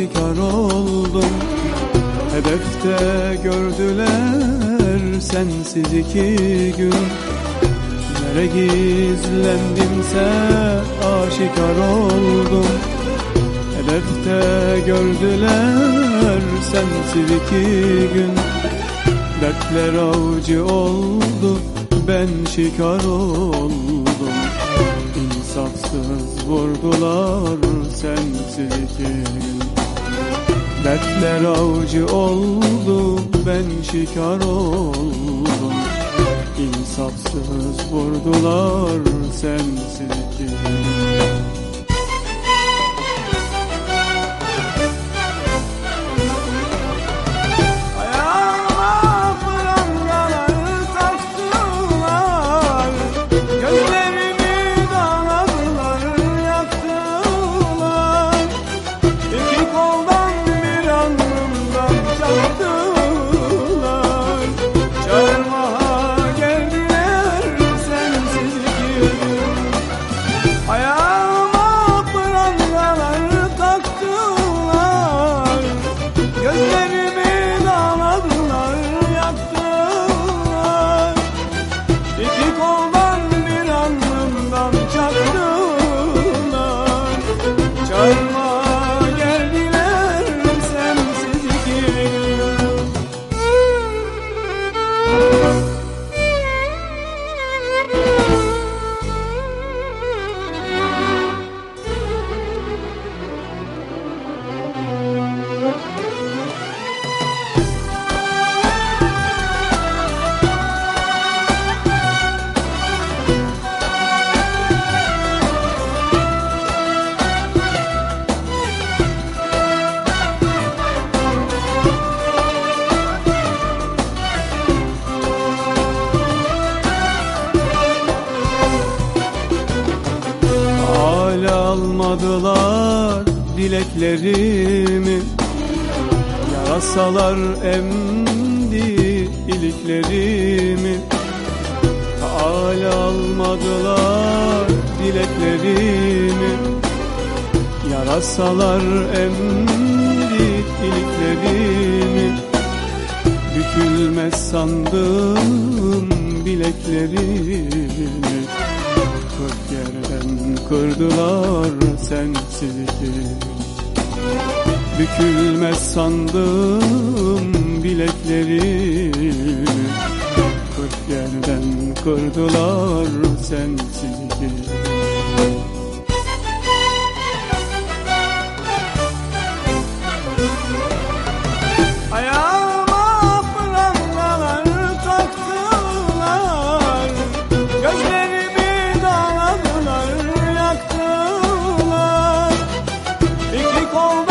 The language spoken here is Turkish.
aşikar oldum. Hedefte gördüler sensiz iki gün. Nere gizlendimse aşikar oldum. Hedefte gördüler sensiz iki gün. Dertler avcı oldu ben şikar oldum. İnsafsız vurdular sensiz iki gün Dertler avcı oldu ben şikar oldum. İnsafsız vurdular sensiz Did you go almadılar dileklerimi. Yarasalar emdi iliklerimi. Hala almadılar dileklerimi. Yarasalar emdi iliklerimi. Bükülmez sandım bileklerimi Kırk yerden kırdılar sensiz iki Bükülmez sandım bileklerimi Kırk yerden kırdılar Oh.